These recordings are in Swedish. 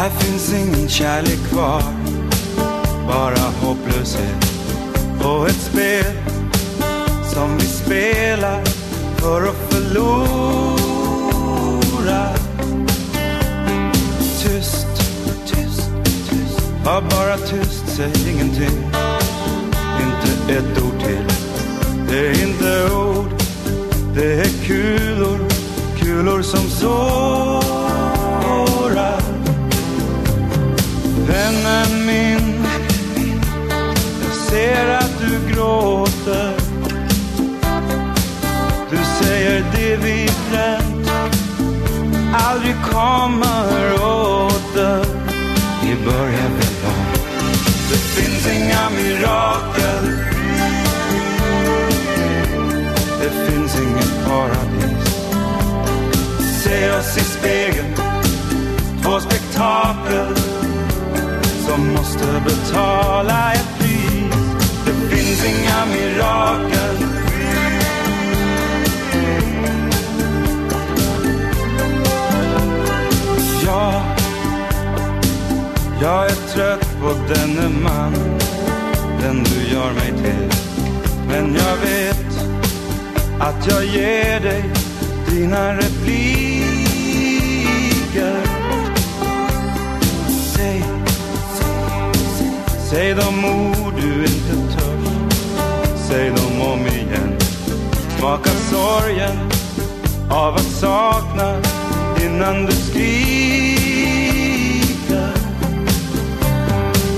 Här finns ingen kärlek kvar. Bara hopplöshet och ett spel Som vi spelar för att förlora. Tyst, tyst, tyst. Var bara tyst, säg ingenting. Inte ett ord till. Det är inte ord. Det är kulor. Kulor som sår. Vännen min. Jag ser att du gråter. Du säger det vi bränt Aldrig kommer åter. Vi börjar väl om. Det finns inga mirakel. Det finns inget paradis. Se oss i spegeln. Jag är trött på denne man Den du gör mig till. Men jag vet att jag ger dig dina repliker. Säg, säg de ord du inte törs. Säg dem om igen. Smaka sorgen av att sakna innan du skriker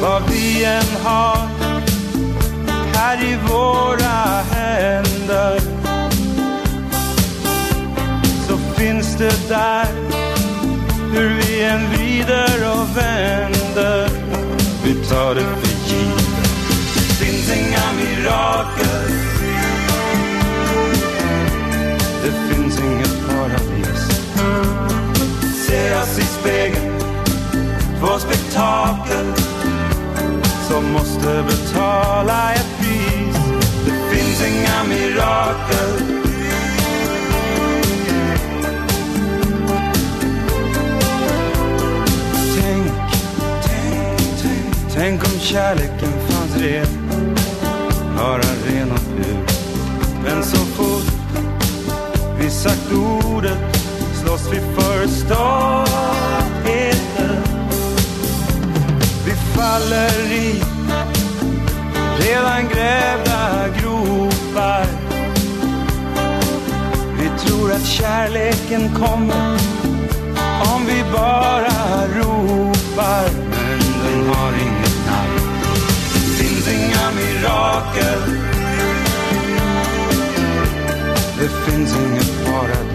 Vad vi än har här i våra händer. Så finns det där hur vi än vrider och vänder. Vi tar det för givet. Det finns inga mirakel. Det finns inget paradis. Se oss i spegeln två spektakel måste betala ett pris. Det finns inga mirakel. Tänk, tänk, tänk Tänk om kärleken fanns redan. Bara ren och pur Men så fort vi sagt ordet Slåss vi för stoltheten Vi faller i kärleken kommer. Om vi bara ropar. Men den har inget namn. Det finns inga mirakel. Det finns inget paradis.